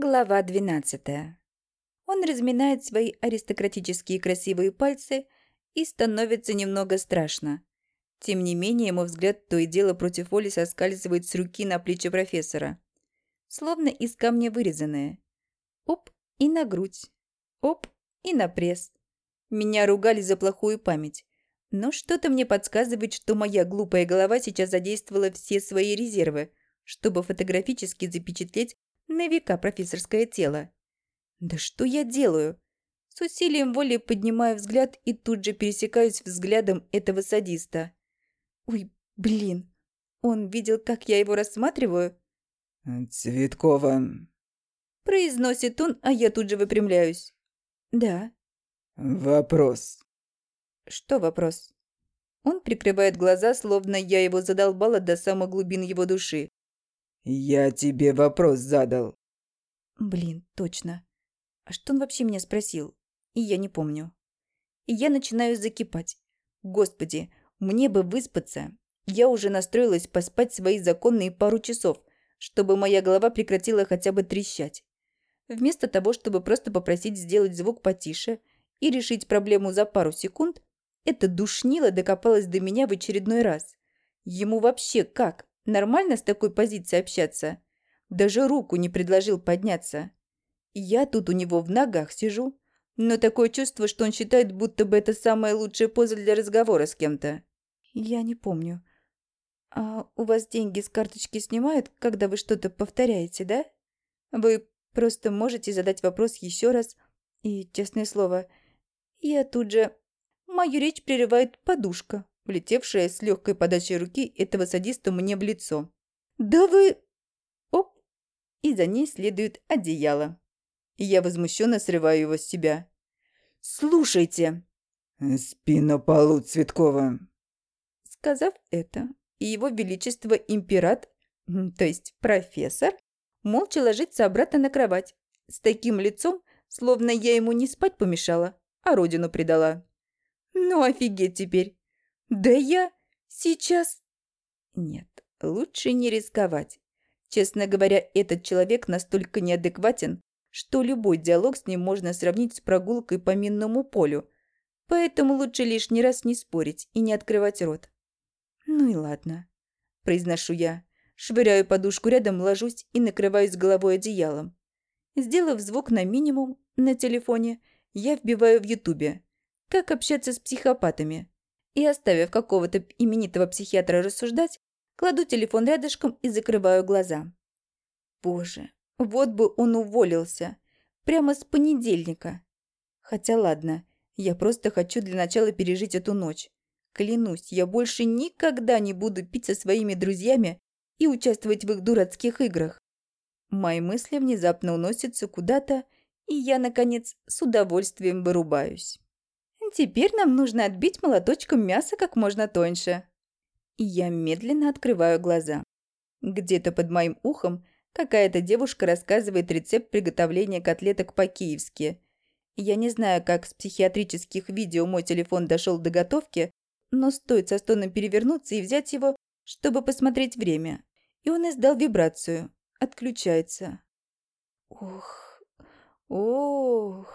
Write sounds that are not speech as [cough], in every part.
Глава 12. Он разминает свои аристократические красивые пальцы и становится немного страшно. Тем не менее, ему взгляд то и дело против воли соскальзывает с руки на плечи профессора. Словно из камня вырезанное. Оп, и на грудь. Оп, и на пресс. Меня ругали за плохую память. Но что-то мне подсказывает, что моя глупая голова сейчас задействовала все свои резервы, чтобы фотографически запечатлеть на века профессорское тело. Да что я делаю? С усилием воли поднимаю взгляд и тут же пересекаюсь взглядом этого садиста. Ой, блин, он видел, как я его рассматриваю? «Цветкова...» Произносит он, а я тут же выпрямляюсь. «Да». «Вопрос». «Что вопрос?» Он прикрывает глаза, словно я его задолбала до самых глубин его души. «Я тебе вопрос задал». Блин, точно. А что он вообще меня спросил? И я не помню. И я начинаю закипать. Господи, мне бы выспаться. Я уже настроилась поспать свои законные пару часов, чтобы моя голова прекратила хотя бы трещать. Вместо того, чтобы просто попросить сделать звук потише и решить проблему за пару секунд, это душнило докопалось до меня в очередной раз. Ему вообще как? Нормально с такой позиции общаться? Даже руку не предложил подняться. Я тут у него в ногах сижу, но такое чувство, что он считает, будто бы это самая лучшая поза для разговора с кем-то. Я не помню. А у вас деньги с карточки снимают, когда вы что-то повторяете, да? Вы просто можете задать вопрос еще раз, и, честное слово, я тут же... Мою речь прерывает подушка, влетевшая с легкой подачей руки этого садиста мне в лицо. «Да вы...» Оп! И за ней следует одеяло. Я возмущенно срываю его с себя. «Слушайте!» «Спи на полу, Цветкова!» Сказав это, его величество императ, то есть профессор, молча ложится обратно на кровать, с таким лицом, словно я ему не спать помешала, а родину предала. Ну офигеть теперь! Да я сейчас... Нет, лучше не рисковать. Честно говоря, этот человек настолько неадекватен, что любой диалог с ним можно сравнить с прогулкой по минному полю. Поэтому лучше лишний раз не спорить и не открывать рот. Ну и ладно. Произношу я. Швыряю подушку рядом, ложусь и накрываюсь головой одеялом. Сделав звук на минимум на телефоне, я вбиваю в ютубе «Как общаться с психопатами» и, оставив какого-то именитого психиатра рассуждать, кладу телефон рядышком и закрываю глаза. Боже, вот бы он уволился. Прямо с понедельника. Хотя ладно, я просто хочу для начала пережить эту ночь. Клянусь, я больше никогда не буду пить со своими друзьями и участвовать в их дурацких играх. Мои мысли внезапно уносятся куда-то, и я, наконец, с удовольствием вырубаюсь. Теперь нам нужно отбить молоточком мясо как можно тоньше. Я медленно открываю глаза. Где-то под моим ухом какая-то девушка рассказывает рецепт приготовления котлеток по-киевски. Я не знаю, как с психиатрических видео мой телефон дошел до готовки, но стоит со стоном перевернуться и взять его, чтобы посмотреть время. И он издал вибрацию. Отключается. Ух, ух.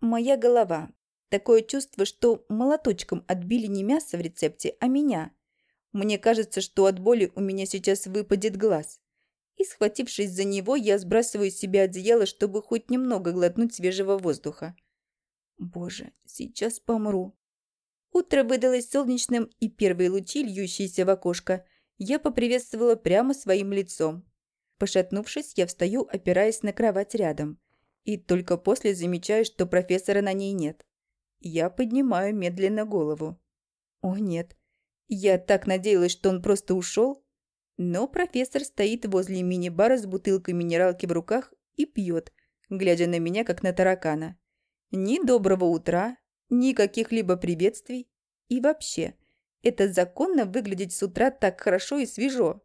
Моя голова. Такое чувство, что молоточком отбили не мясо в рецепте, а меня. Мне кажется, что от боли у меня сейчас выпадет глаз. И, схватившись за него, я сбрасываю с себя одеяло, чтобы хоть немного глотнуть свежего воздуха. Боже, сейчас помру. Утро выдалось солнечным, и первые лучи, льющиеся в окошко, я поприветствовала прямо своим лицом. Пошатнувшись, я встаю, опираясь на кровать рядом. И только после замечаю, что профессора на ней нет. Я поднимаю медленно голову. О нет, я так надеялась, что он просто ушел. Но профессор стоит возле мини-бара с бутылкой минералки в руках и пьет, глядя на меня, как на таракана. Ни доброго утра, ни каких-либо приветствий. И вообще, это законно выглядеть с утра так хорошо и свежо.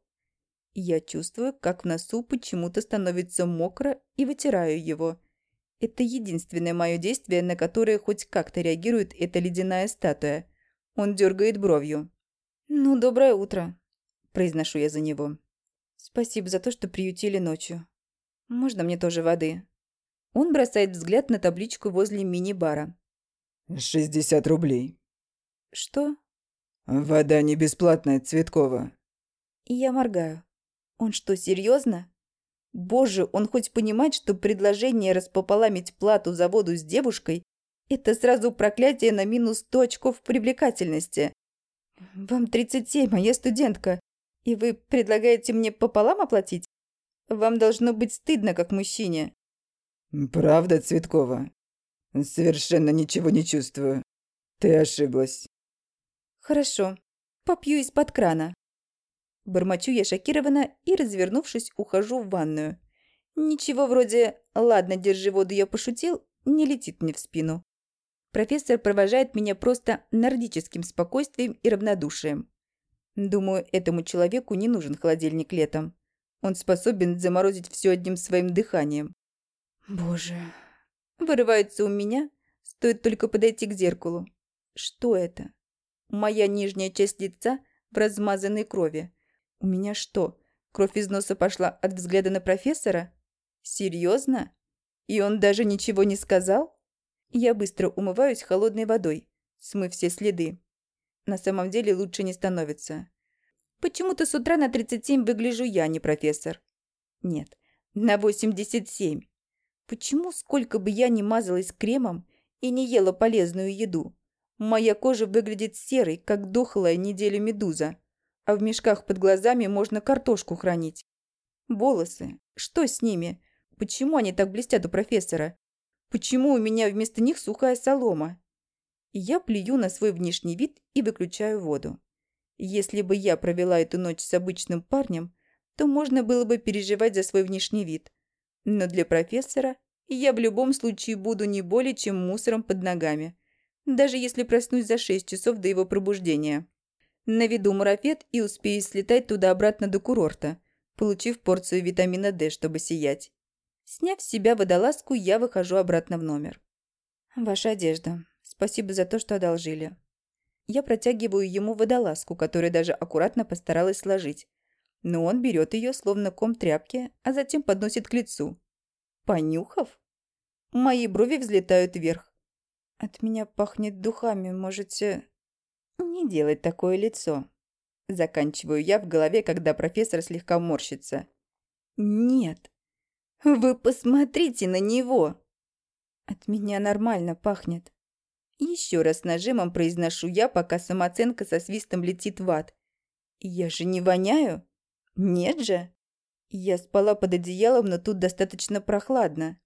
Я чувствую, как в носу почему-то становится мокро и вытираю его. Это единственное мое действие, на которое хоть как-то реагирует эта ледяная статуя. Он дергает бровью. «Ну, доброе утро», – произношу я за него. «Спасибо за то, что приютили ночью». Можно мне тоже воды? Он бросает взгляд на табличку возле мини-бара. «Шестьдесят рублей». Что? «Вода не бесплатная, Цветкова». Я моргаю. Он что, серьезно? Боже, он хоть понимает, что предложение распополамить плату за воду с девушкой – это сразу проклятие на минус 100 очков привлекательности. Вам 37, а я студентка. И вы предлагаете мне пополам оплатить? Вам должно быть стыдно, как мужчине. «Правда, Цветкова? Совершенно ничего не чувствую. Ты ошиблась». «Хорошо. Попью из-под крана». Бормочу я шокированно и, развернувшись, ухожу в ванную. Ничего вроде «ладно, держи воду, я пошутил» не летит мне в спину. Профессор провожает меня просто нордическим спокойствием и равнодушием. Думаю, этому человеку не нужен холодильник летом. Он способен заморозить все одним своим дыханием. Боже. Вырывается у меня, стоит только подойти к зеркалу. Что это? Моя нижняя часть лица в размазанной крови. У меня что, кровь из носа пошла от взгляда на профессора? Серьезно? И он даже ничего не сказал? Я быстро умываюсь холодной водой, смыв все следы. На самом деле лучше не становится. Почему-то с утра на 37 выгляжу я, не профессор. Нет, на 87. Почему, сколько бы я ни мазалась кремом и не ела полезную еду, моя кожа выглядит серой, как дохлая неделю медуза, а в мешках под глазами можно картошку хранить? Волосы. Что с ними? Почему они так блестят у профессора? Почему у меня вместо них сухая солома? Я плюю на свой внешний вид и выключаю воду. Если бы я провела эту ночь с обычным парнем, то можно было бы переживать за свой внешний вид. Но для профессора я в любом случае буду не более чем мусором под ногами, даже если проснусь за 6 часов до его пробуждения. Наведу марафет и успею слетать туда-обратно до курорта, получив порцию витамина D, чтобы сиять. Сняв с себя водолазку, я выхожу обратно в номер. «Ваша одежда. Спасибо за то, что одолжили». Я протягиваю ему водолазку, которую даже аккуратно постаралась сложить, но он берет ее, словно ком тряпки, а затем подносит к лицу. Понюхав? Мои брови взлетают вверх. От меня пахнет духами, можете... Не делать такое лицо. Заканчиваю я в голове, когда профессор слегка морщится. Нет. Вы посмотрите на него. От меня нормально пахнет. Еще раз нажимом произношу я, пока самооценка со свистом летит в ад. Я же не воняю? Нет же. Я спала под одеялом, но тут достаточно прохладно.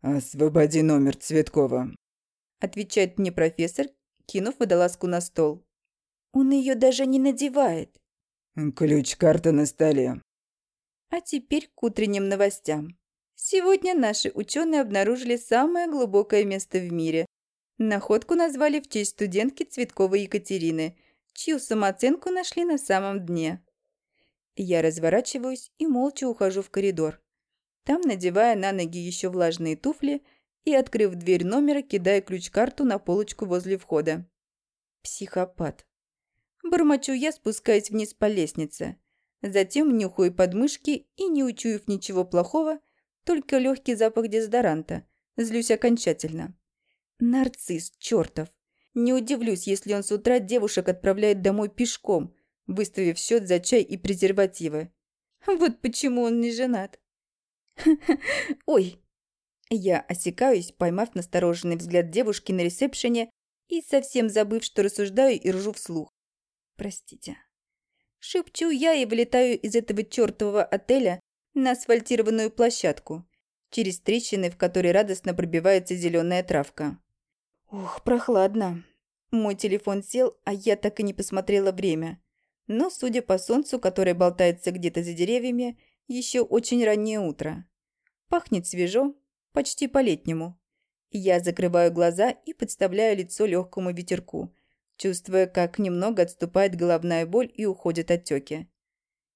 «Освободи номер Цветкова», — отвечает мне профессор, кинув водолазку на стол. Он ее даже не надевает. «Ключ-карта на столе». А теперь к утренним новостям. Сегодня наши ученые обнаружили самое глубокое место в мире. Находку назвали в честь студентки Цветковой Екатерины, чью самооценку нашли на самом дне. Я разворачиваюсь и молча ухожу в коридор. Там, надевая на ноги еще влажные туфли и, открыв дверь номера, кидаю ключ-карту на полочку возле входа. Психопат. Бормочу я, спускаясь вниз по лестнице. Затем нюхаю подмышки и, не учуяв ничего плохого, только легкий запах дезодоранта. Злюсь окончательно. Нарцисс, чертов. Не удивлюсь, если он с утра девушек отправляет домой пешком, выставив счет за чай и презервативы. Вот почему он не женат. [laughs] Ой. Я осекаюсь, поймав настороженный взгляд девушки на ресепшене и совсем забыв, что рассуждаю и ржу вслух. Простите. Шепчу я и вылетаю из этого чертового отеля на асфальтированную площадку, через трещины, в которой радостно пробивается зеленая травка. Ух, прохладно. Мой телефон сел, а я так и не посмотрела время. Но, судя по солнцу, которое болтается где-то за деревьями, еще очень раннее утро. Пахнет свежо, почти по-летнему. Я закрываю глаза и подставляю лицо легкому ветерку, чувствуя, как немного отступает головная боль и уходят отеки.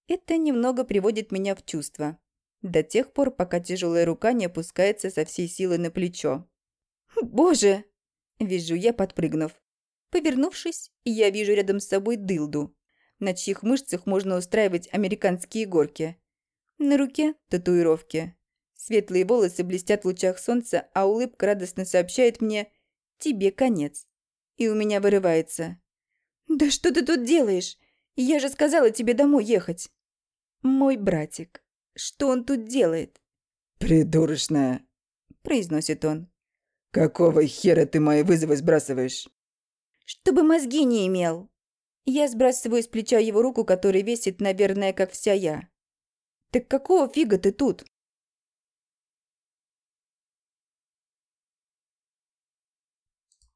Это немного приводит меня в чувство. До тех пор, пока тяжелая рука не опускается со всей силы на плечо. «Боже!» – вижу я, подпрыгнув. Повернувшись, я вижу рядом с собой дылду, на чьих мышцах можно устраивать американские горки. На руке – татуировки. Светлые волосы блестят в лучах солнца, а улыбка радостно сообщает мне «Тебе конец». И у меня вырывается. «Да что ты тут делаешь? Я же сказала тебе домой ехать». «Мой братик. Что он тут делает?» «Придурочная», – произносит он. «Какого хера ты мои вызовы сбрасываешь?» «Чтобы мозги не имел». Я сбрасываю с плеча его руку, которая весит, наверное, как вся я. «Так какого фига ты тут?»